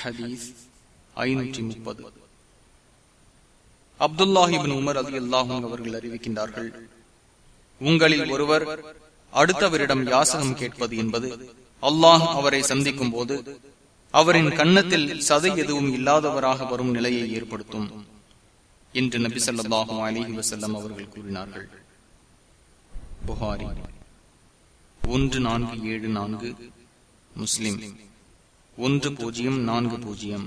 ஹதீஸ் ஐநூற்றி முப்பது. அப்துல்லாஹிபின் உமர் அலி அல்லாஹும் அவர்கள் அறிவிக்கின்றார்கள் உங்களில் ஒருவர் அடுத்தவரிடம் யாசகம் கேட்பது என்பது அல்லாஹ் அவரை சந்திக்கும் போது அவரின் கன்னத்தில் சதை எதுவும் இல்லாதவராக வரும் நிலையை ஏற்படுத்தும் என்று நபி சொல்லாஹும் அலிஹி வசல்லம் அவர்கள் கூறினார்கள். புகாரி ஒன்று நான்கு ஏழு நான்கு முஸ்லிம். ஒன்று பூஜ்ஜியம் நான்கு பூஜ்ஜியம்.